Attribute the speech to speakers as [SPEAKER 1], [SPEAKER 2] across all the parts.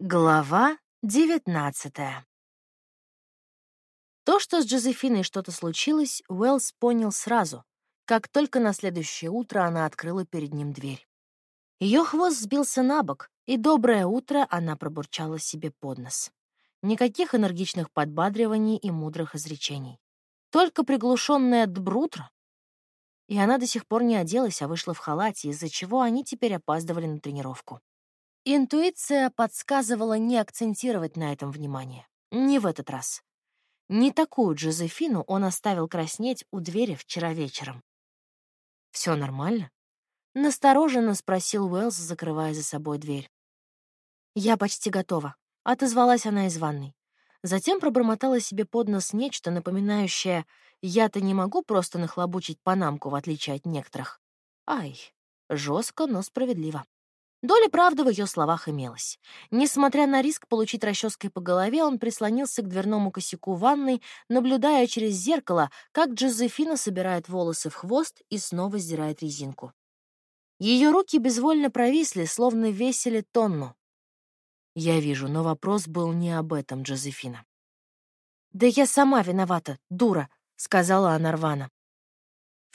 [SPEAKER 1] Глава девятнадцатая То, что с Джозефиной что-то случилось, Уэллс понял сразу, как только на следующее утро она открыла перед ним дверь. Ее хвост сбился на бок, и «доброе утро» она пробурчала себе под нос. Никаких энергичных подбадриваний и мудрых изречений. Только приглушенное «дбрутро». И она до сих пор не оделась, а вышла в халате, из-за чего они теперь опаздывали на тренировку. Интуиция подсказывала не акцентировать на этом внимание. Не в этот раз. Не такую Джозефину он оставил краснеть у двери вчера вечером. Все нормально?» — настороженно спросил Уэллс, закрывая за собой дверь. «Я почти готова», — отозвалась она из ванной. Затем пробормотала себе под нос нечто, напоминающее «я-то не могу просто нахлобучить панамку, в отличие от некоторых». Ай, жестко, но справедливо. Доля правды в ее словах имелась. Несмотря на риск получить расческой по голове, он прислонился к дверному косяку ванной, наблюдая через зеркало, как Джозефина собирает волосы в хвост и снова сдирает резинку. Ее руки безвольно провисли, словно весили тонну. Я вижу, но вопрос был не об этом, Джозефина. «Да я сама виновата, дура», — сказала она рвано.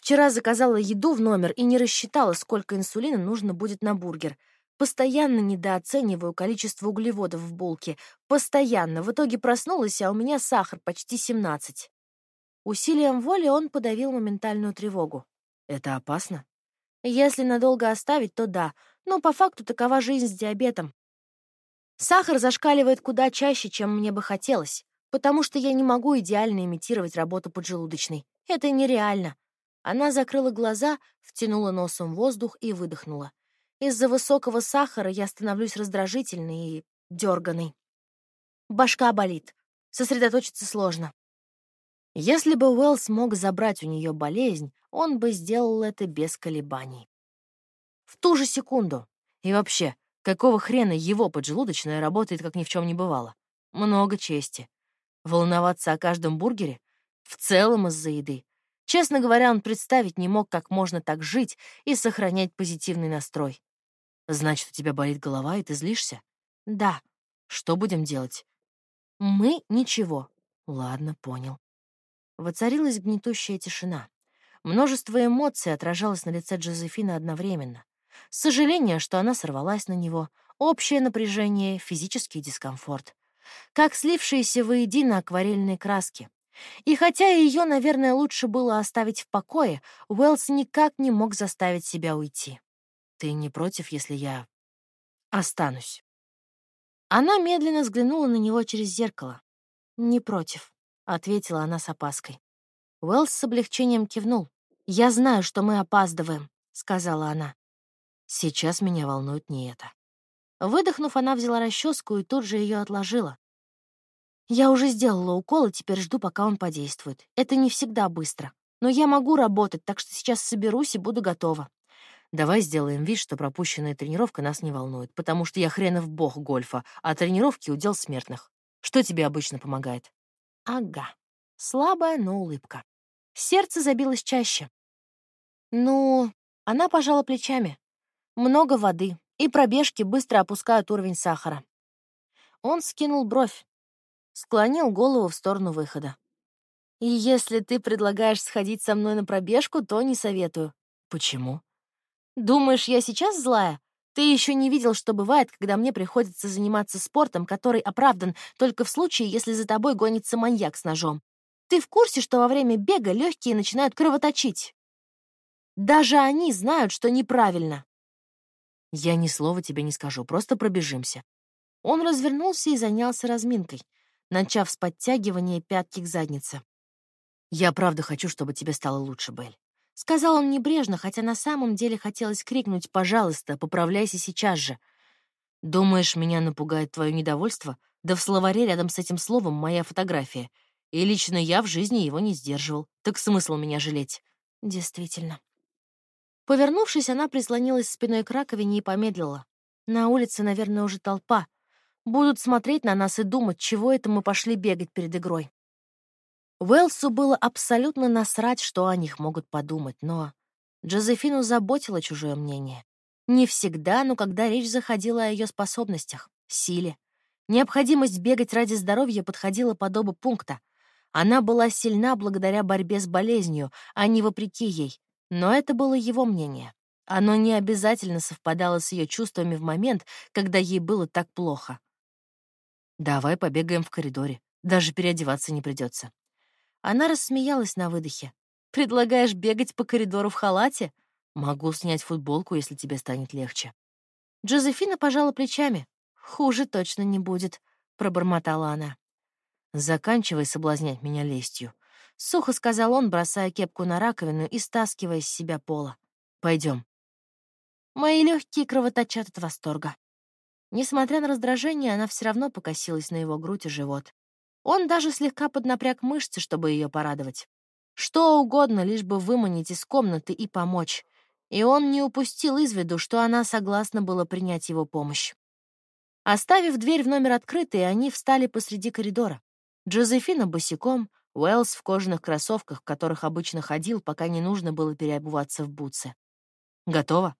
[SPEAKER 1] Вчера заказала еду в номер и не рассчитала, сколько инсулина нужно будет на бургер. Постоянно недооцениваю количество углеводов в булке. Постоянно. В итоге проснулась, а у меня сахар почти 17. Усилием воли он подавил моментальную тревогу. Это опасно? Если надолго оставить, то да. Но по факту такова жизнь с диабетом. Сахар зашкаливает куда чаще, чем мне бы хотелось, потому что я не могу идеально имитировать работу поджелудочной. Это нереально. Она закрыла глаза, втянула носом воздух и выдохнула. Из-за высокого сахара я становлюсь раздражительной и дерганой. Башка болит. Сосредоточиться сложно. Если бы Уэллс мог забрать у нее болезнь, он бы сделал это без колебаний. В ту же секунду. И вообще, какого хрена его поджелудочная работает, как ни в чем не бывало? Много чести. Волноваться о каждом бургере? В целом из-за еды. Честно говоря, он представить не мог, как можно так жить и сохранять позитивный настрой. «Значит, у тебя болит голова, и ты злишься?» «Да». «Что будем делать?» «Мы ничего». «Ладно, понял». Воцарилась гнетущая тишина. Множество эмоций отражалось на лице Джозефины одновременно. Сожаление, что она сорвалась на него, общее напряжение, физический дискомфорт. Как слившиеся воедино акварельные краски. И хотя ее, наверное, лучше было оставить в покое, Уэллс никак не мог заставить себя уйти. «Ты не против, если я останусь?» Она медленно взглянула на него через зеркало. «Не против», — ответила она с опаской. Уэллс с облегчением кивнул. «Я знаю, что мы опаздываем», — сказала она. «Сейчас меня волнует не это». Выдохнув, она взяла расческу и тут же ее отложила. Я уже сделала укол и теперь жду, пока он подействует. Это не всегда быстро. Но я могу работать, так что сейчас соберусь и буду готова. Давай сделаем вид, что пропущенная тренировка нас не волнует, потому что я хренов бог гольфа, а тренировки — удел смертных. Что тебе обычно помогает? Ага. Слабая, но улыбка. Сердце забилось чаще. Ну, она пожала плечами. Много воды, и пробежки быстро опускают уровень сахара. Он скинул бровь склонил голову в сторону выхода. «И если ты предлагаешь сходить со мной на пробежку, то не советую». «Почему?» «Думаешь, я сейчас злая? Ты еще не видел, что бывает, когда мне приходится заниматься спортом, который оправдан только в случае, если за тобой гонится маньяк с ножом. Ты в курсе, что во время бега легкие начинают кровоточить? Даже они знают, что неправильно». «Я ни слова тебе не скажу, просто пробежимся». Он развернулся и занялся разминкой начав с подтягивания пятки к заднице. «Я правда хочу, чтобы тебе стало лучше, Белль», — сказал он небрежно, хотя на самом деле хотелось крикнуть «пожалуйста, поправляйся сейчас же». «Думаешь, меня напугает твое недовольство? Да в словаре рядом с этим словом моя фотография. И лично я в жизни его не сдерживал. Так смысл меня жалеть?» «Действительно». Повернувшись, она прислонилась спиной к раковине и помедлила. На улице, наверное, уже толпа — будут смотреть на нас и думать, чего это мы пошли бегать перед игрой. Уэлсу было абсолютно насрать, что о них могут подумать, но Джозефину заботило чужое мнение. Не всегда, но когда речь заходила о ее способностях, силе. Необходимость бегать ради здоровья подходила под оба пункта. Она была сильна благодаря борьбе с болезнью, а не вопреки ей. Но это было его мнение. Оно не обязательно совпадало с ее чувствами в момент, когда ей было так плохо. «Давай побегаем в коридоре. Даже переодеваться не придется. Она рассмеялась на выдохе. «Предлагаешь бегать по коридору в халате? Могу снять футболку, если тебе станет легче». Джозефина пожала плечами. «Хуже точно не будет», — пробормотала она. «Заканчивай соблазнять меня лестью», — сухо сказал он, бросая кепку на раковину и стаскивая с себя пола. Пойдем. Мои легкие кровоточат от восторга. Несмотря на раздражение, она все равно покосилась на его грудь и живот. Он даже слегка поднапряг мышцы, чтобы ее порадовать. Что угодно, лишь бы выманить из комнаты и помочь. И он не упустил из виду, что она согласна была принять его помощь. Оставив дверь в номер открытой, они встали посреди коридора. Джозефина босиком, Уэллс в кожаных кроссовках, в которых обычно ходил, пока не нужно было переобуваться в бутсы. «Готово?»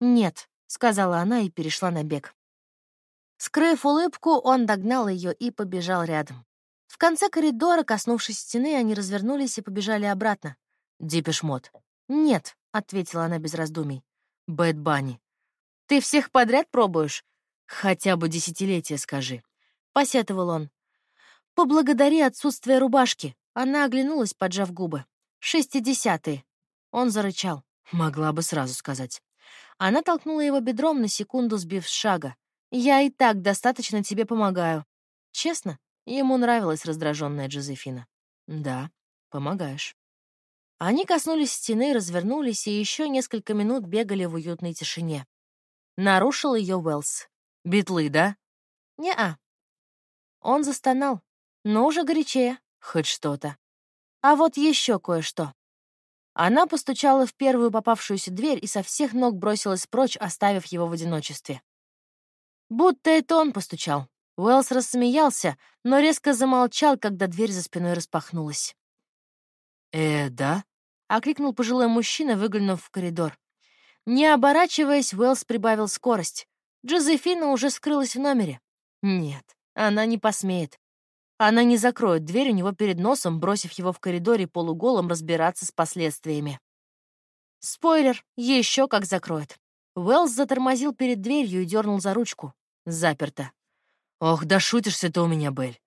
[SPEAKER 1] «Нет», — сказала она и перешла на бег. Скрыв улыбку, он догнал ее и побежал рядом. В конце коридора, коснувшись стены, они развернулись и побежали обратно. «Дипешмот». «Нет», — ответила она без раздумий. «Бэт Банни». «Ты всех подряд пробуешь?» «Хотя бы десятилетие скажи», — посетовал он. «Поблагодари отсутствие рубашки». Она оглянулась, поджав губы. «Шестидесятые». Он зарычал. Могла бы сразу сказать. Она толкнула его бедром, на секунду сбив с шага. «Я и так достаточно тебе помогаю». Честно, Ему нравилась раздраженная Джозефина. «Да, помогаешь». Они коснулись стены, развернулись и еще несколько минут бегали в уютной тишине. Нарушил ее Уэллс. «Битлы, да?» «Не-а». Он застонал. «Ну уже горячее. Хоть что-то. А вот еще кое-что». Она постучала в первую попавшуюся дверь и со всех ног бросилась прочь, оставив его в одиночестве. Будто это он постучал. Уэллс рассмеялся, но резко замолчал, когда дверь за спиной распахнулась. «Э, да?» — окликнул пожилой мужчина, выглянув в коридор. Не оборачиваясь, Уэллс прибавил скорость. Джозефина уже скрылась в номере. Нет, она не посмеет. Она не закроет дверь у него перед носом, бросив его в коридоре полуголом разбираться с последствиями. Спойлер, еще как закроет. Уэллс затормозил перед дверью и дернул за ручку. Заперто. «Ох, да шутишься ты у меня, Бель!»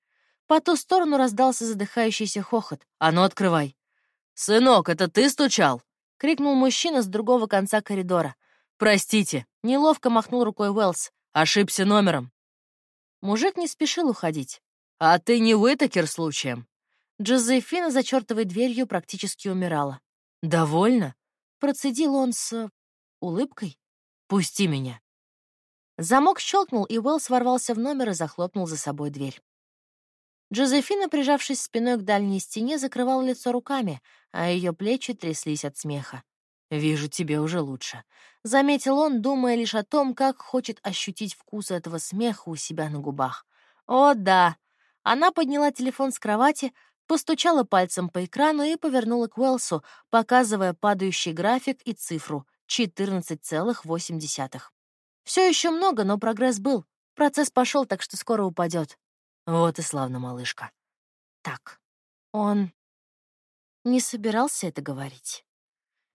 [SPEAKER 1] По ту сторону раздался задыхающийся хохот. «А ну, открывай!» «Сынок, это ты стучал?» — крикнул мужчина с другого конца коридора. «Простите!» — неловко махнул рукой Уэллс. «Ошибся номером». Мужик не спешил уходить. «А ты не Уитакер случаем?» Джозефина за чертовой дверью практически умирала. «Довольно?» — процедил он с... улыбкой. «Пусти меня». Замок щелкнул, и Уэллс ворвался в номер и захлопнул за собой дверь. Джозефина, прижавшись спиной к дальней стене, закрывала лицо руками, а ее плечи тряслись от смеха. «Вижу, тебе уже лучше», — заметил он, думая лишь о том, как хочет ощутить вкус этого смеха у себя на губах. «О, да!» Она подняла телефон с кровати, постучала пальцем по экрану и повернула к Уэлсу, показывая падающий график и цифру — 14,8. Все еще много, но прогресс был. Процесс пошел, так что скоро упадет. Вот и славно, малышка. Так, он не собирался это говорить.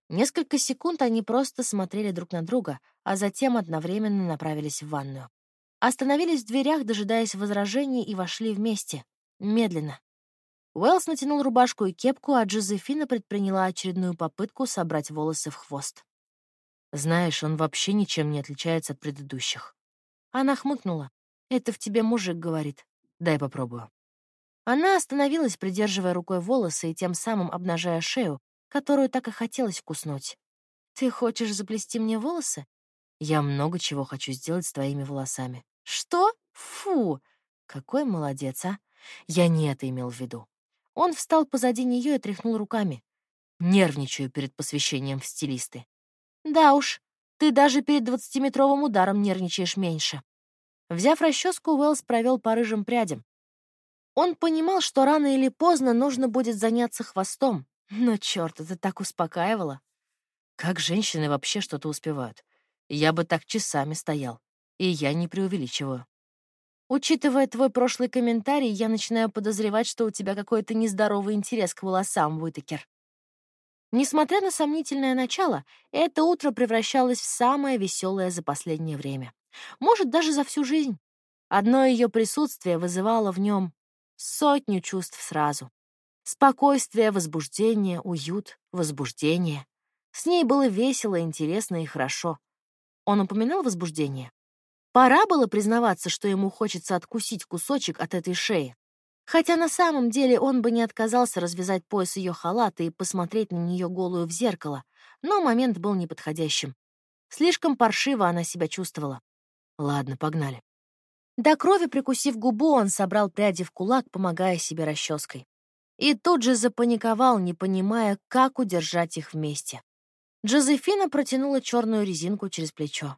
[SPEAKER 1] Несколько секунд они просто смотрели друг на друга, а затем одновременно направились в ванную. Остановились в дверях, дожидаясь возражений, и вошли вместе. Медленно. Уэллс натянул рубашку и кепку, а Джозефина предприняла очередную попытку собрать волосы в хвост. Знаешь, он вообще ничем не отличается от предыдущих. Она хмыкнула. Это в тебе мужик говорит. Дай попробую. Она остановилась, придерживая рукой волосы и тем самым обнажая шею, которую так и хотелось куснуть. «Ты хочешь заплести мне волосы?» «Я много чего хочу сделать с твоими волосами». «Что? Фу! Какой молодец, а! Я не это имел в виду». Он встал позади нее и тряхнул руками. Нервничаю перед посвящением в стилисты. Да уж, ты даже перед двадцатиметровым ударом нервничаешь меньше. Взяв расческу, Уэллс провел по рыжим прядям. Он понимал, что рано или поздно нужно будет заняться хвостом, но черт, это так успокаивало. Как женщины вообще что-то успевают? Я бы так часами стоял. И я не преувеличиваю. Учитывая твой прошлый комментарий, я начинаю подозревать, что у тебя какой-то нездоровый интерес к волосам, Уитакер. Несмотря на сомнительное начало, это утро превращалось в самое веселое за последнее время. Может, даже за всю жизнь. Одно ее присутствие вызывало в нем сотню чувств сразу. Спокойствие, возбуждение, уют, возбуждение. С ней было весело, интересно и хорошо. Он упоминал возбуждение? Пора было признаваться, что ему хочется откусить кусочек от этой шеи. Хотя на самом деле он бы не отказался развязать пояс ее халата и посмотреть на нее голую в зеркало, но момент был неподходящим. Слишком паршиво она себя чувствовала. Ладно, погнали. До крови прикусив губу, он собрал пряди в кулак, помогая себе расческой. И тут же запаниковал, не понимая, как удержать их вместе. Джозефина протянула черную резинку через плечо.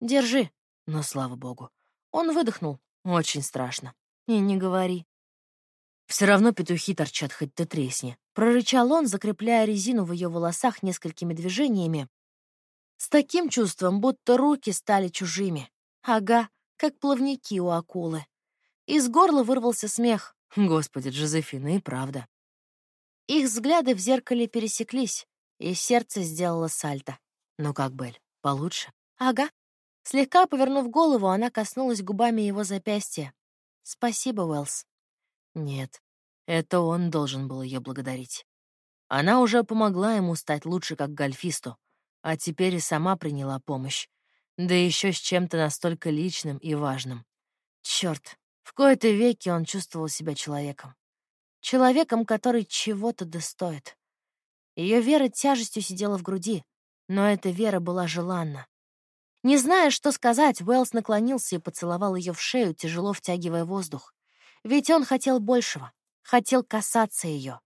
[SPEAKER 1] «Держи», но, слава богу, он выдохнул. Очень страшно. И не говори. Все равно петухи торчат, хоть ты тресни. Прорычал он, закрепляя резину в ее волосах несколькими движениями. С таким чувством, будто руки стали чужими. Ага, как плавники у акулы. Из горла вырвался смех. Господи, Джозефина, и правда. Их взгляды в зеркале пересеклись, и сердце сделало сальто. Ну как, Бель, получше? Ага, Слегка повернув голову, она коснулась губами его запястья. «Спасибо, Уэллс». Нет, это он должен был ее благодарить. Она уже помогла ему стать лучше как гольфисту, а теперь и сама приняла помощь. Да еще с чем-то настолько личным и важным. Черт, в кои-то веки он чувствовал себя человеком. Человеком, который чего-то достоит. Ее вера тяжестью сидела в груди, но эта вера была желанна. Не зная, что сказать, Уэллс наклонился и поцеловал ее в шею, тяжело втягивая воздух. Ведь он хотел большего, хотел касаться ее.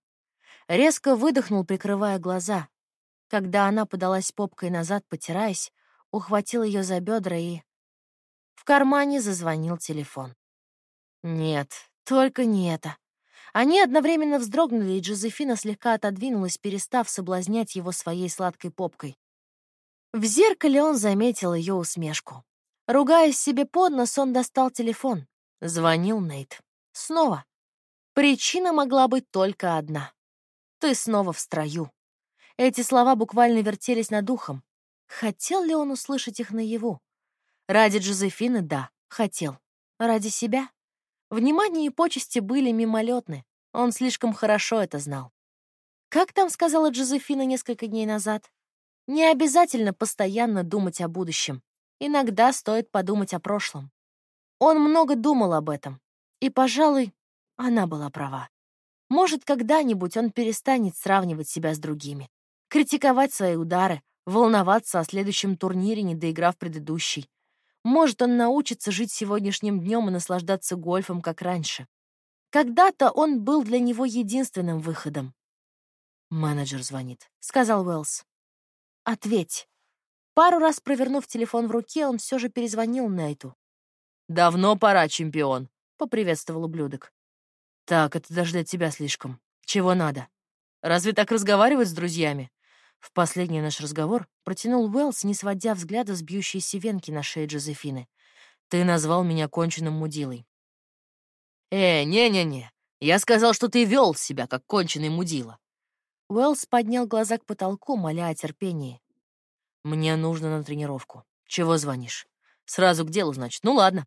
[SPEAKER 1] Резко выдохнул, прикрывая глаза. Когда она подалась попкой назад, потираясь, ухватил ее за бедра и... В кармане зазвонил телефон. Нет, только не это. Они одновременно вздрогнули, и Джозефина слегка отодвинулась, перестав соблазнять его своей сладкой попкой. В зеркале он заметил ее усмешку. Ругаясь себе под нос, он достал телефон. Звонил Нейт. Снова. Причина могла быть только одна. «Ты снова в строю». Эти слова буквально вертелись над ухом. Хотел ли он услышать их наяву? Ради Джозефины — да, хотел. Ради себя? Внимание и почести были мимолетны. Он слишком хорошо это знал. Как там сказала Джозефина несколько дней назад? Не обязательно постоянно думать о будущем. Иногда стоит подумать о прошлом. Он много думал об этом. И, пожалуй, она была права. Может, когда-нибудь он перестанет сравнивать себя с другими, критиковать свои удары, волноваться о следующем турнире, не доиграв предыдущий. Может, он научится жить сегодняшним днем и наслаждаться гольфом, как раньше. Когда-то он был для него единственным выходом. «Менеджер звонит», — сказал Уэллс. Ответь. Пару раз провернув телефон в руке, он все же перезвонил Нейту. «Давно пора, чемпион», — поприветствовал ублюдок. «Так, это даже для тебя слишком. Чего надо? Разве так разговаривать с друзьями?» В последний наш разговор протянул Уэллс, не сводя взгляда с бьющейся венки на шее Джозефины. «Ты назвал меня конченным мудилой». «Э, не-не-не. Я сказал, что ты вел себя, как конченый мудила. Уэллс поднял глаза к потолку, моля о терпении. «Мне нужно на тренировку. Чего звонишь? Сразу к делу, значит. Ну ладно».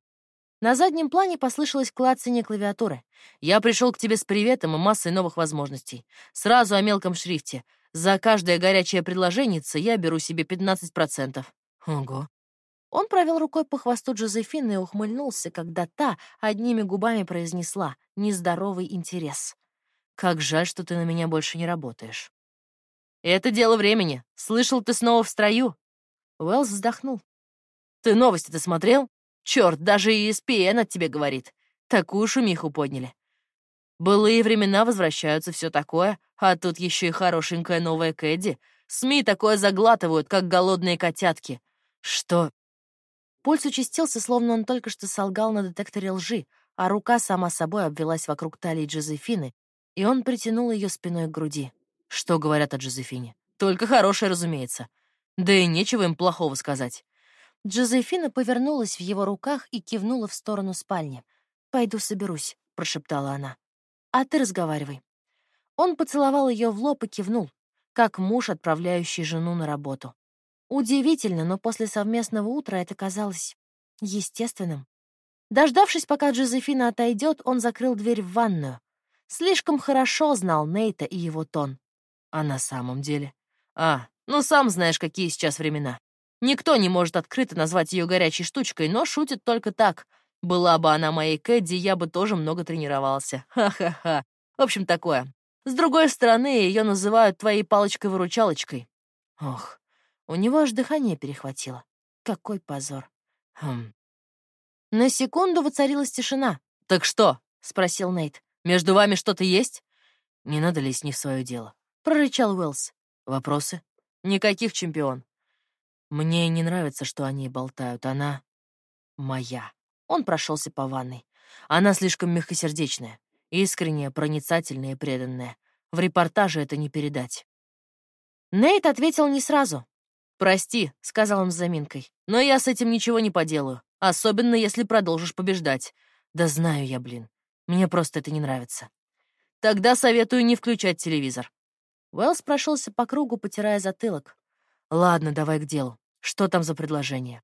[SPEAKER 1] На заднем плане послышалось клацание клавиатуры. «Я пришел к тебе с приветом и массой новых возможностей. Сразу о мелком шрифте. За каждое горячее предложеннице я беру себе 15%. Ого. Он провел рукой по хвосту Джозефины и ухмыльнулся, когда та одними губами произнесла «нездоровый интерес». Как жаль, что ты на меня больше не работаешь. Это дело времени. Слышал, ты снова в строю. Уэллс вздохнул. Ты новости-то смотрел? Черт, даже ESPN от тебе говорит. Такую шумиху подняли. Былые времена возвращаются, все такое, а тут еще и хорошенькая новая Кэдди. СМИ такое заглатывают, как голодные котятки. Что? Пульс участился, словно он только что солгал на детекторе лжи, а рука сама собой обвелась вокруг талии Джозефины, и он притянул ее спиной к груди. Что говорят о Джозефине? Только хорошее, разумеется. Да и нечего им плохого сказать. Джозефина повернулась в его руках и кивнула в сторону спальни. «Пойду соберусь», — прошептала она. «А ты разговаривай». Он поцеловал ее в лоб и кивнул, как муж, отправляющий жену на работу. Удивительно, но после совместного утра это казалось естественным. Дождавшись, пока Джозефина отойдет, он закрыл дверь в ванную. Слишком хорошо знал Нейта и его тон. А на самом деле? А, ну сам знаешь, какие сейчас времена. Никто не может открыто назвать ее горячей штучкой, но шутит только так. Была бы она моей Кэдди, я бы тоже много тренировался. Ха-ха-ха. В общем, такое. С другой стороны, ее называют твоей палочкой-выручалочкой. Ох, у него аж дыхание перехватило. Какой позор. Хм. На секунду воцарилась тишина. «Так что?» — спросил Нейт. «Между вами что-то есть?» «Не надо лезть не в свое дело», — прорычал Уэллс. «Вопросы?» «Никаких, чемпион». «Мне не нравится, что они болтают. Она моя». Он прошелся по ванной. Она слишком мягкосердечная, искренняя, проницательная и преданная. В репортаже это не передать. Нейт ответил не сразу. «Прости», — сказал он с заминкой, — «но я с этим ничего не поделаю, особенно если продолжишь побеждать». «Да знаю я, блин. Мне просто это не нравится». «Тогда советую не включать телевизор». Уэллс прошелся по кругу, потирая затылок. «Ладно, давай к делу. Что там за предложение?»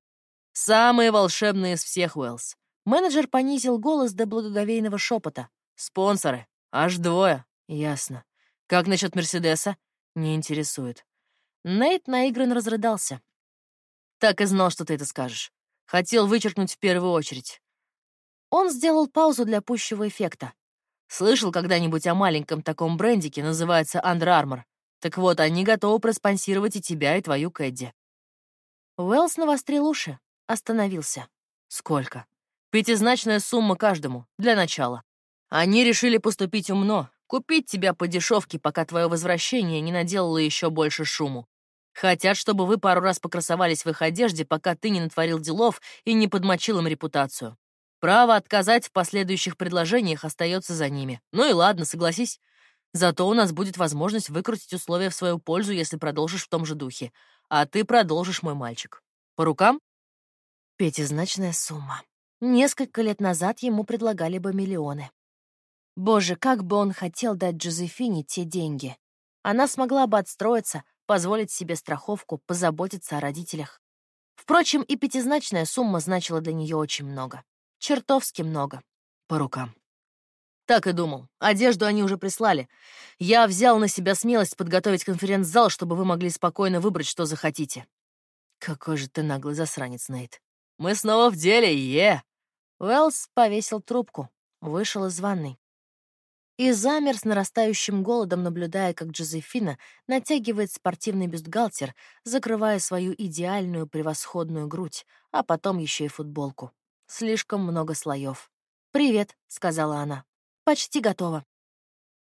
[SPEAKER 1] «Самые волшебные из всех, Уэллс». Менеджер понизил голос до благоговейного шепота. «Спонсоры. Аж двое. Ясно. Как насчет Мерседеса?» «Не интересует. Нейт наигранно разрыдался. «Так и знал, что ты это скажешь. Хотел вычеркнуть в первую очередь». Он сделал паузу для пущего эффекта. «Слышал когда-нибудь о маленьком таком брендике, называется Under Armour? Так вот, они готовы проспонсировать и тебя, и твою Кэдди». Уэллс навострил уши, остановился. «Сколько?» «Пятизначная сумма каждому, для начала. Они решили поступить умно, купить тебя по дешевке, пока твое возвращение не наделало еще больше шуму. Хотят, чтобы вы пару раз покрасовались в их одежде, пока ты не натворил делов и не подмочил им репутацию. Право отказать в последующих предложениях остается за ними. Ну и ладно, согласись. Зато у нас будет возможность выкрутить условия в свою пользу, если продолжишь в том же духе. А ты продолжишь, мой мальчик. По рукам? Пятизначная сумма. Несколько лет назад ему предлагали бы миллионы. Боже, как бы он хотел дать Джозефине те деньги. Она смогла бы отстроиться, позволить себе страховку, позаботиться о родителях. Впрочем, и пятизначная сумма значила для нее очень много. Чертовски много. По рукам. Так и думал. Одежду они уже прислали. Я взял на себя смелость подготовить конференц-зал, чтобы вы могли спокойно выбрать, что захотите. Какой же ты наглый засранец, Нейт. Мы снова в деле, е! Уэллс повесил трубку, вышел из ванной и замер с нарастающим голодом, наблюдая, как Джозефина натягивает спортивный бюстгальтер, закрывая свою идеальную превосходную грудь, а потом еще и футболку. Слишком много слоев. «Привет», — сказала она. «Почти готово».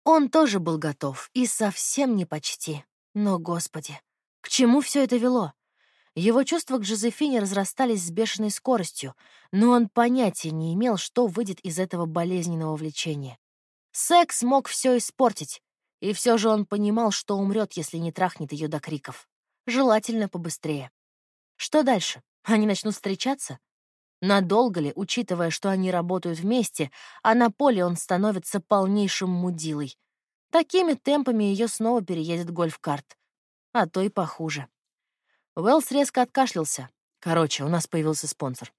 [SPEAKER 1] Он тоже был готов, и совсем не почти. Но, господи, к чему все это вело? Его чувства к Жозефине разрастались с бешеной скоростью, но он понятия не имел, что выйдет из этого болезненного влечения. Секс мог все испортить, и все же он понимал, что умрет, если не трахнет ее до криков. Желательно побыстрее. Что дальше? Они начнут встречаться? Надолго ли, учитывая, что они работают вместе, а на поле он становится полнейшим мудилой? Такими темпами ее снова переедет гольф-карт. А то и похуже. Уэллс резко откашлялся. Короче, у нас появился спонсор.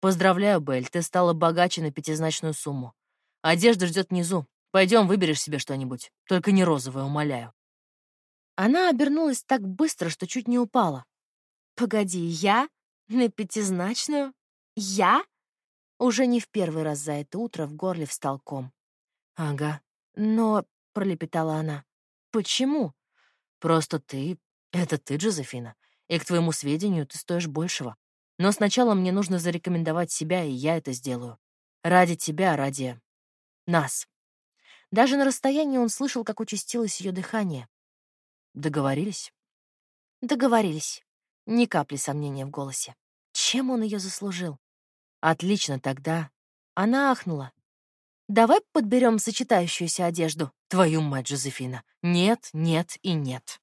[SPEAKER 1] Поздравляю, Белль, ты стала богаче на пятизначную сумму. Одежда ждет внизу. Пойдем, выберешь себе что-нибудь. Только не розовое, умоляю». Она обернулась так быстро, что чуть не упала. «Погоди, я? На пятизначную? Я?» Уже не в первый раз за это утро в горле встал ком. «Ага. Но...» — пролепетала она. «Почему?» «Просто ты... Это ты, Джозефина. И, к твоему сведению, ты стоишь большего. Но сначала мне нужно зарекомендовать себя, и я это сделаю. Ради тебя, ради... нас». Даже на расстоянии он слышал, как участилось ее дыхание. Договорились? Договорились. Ни капли сомнения в голосе. Чем он ее заслужил? Отлично, тогда. Она ахнула. Давай подберем сочетающуюся одежду. Твою мать, Жозефина. Нет, нет и нет.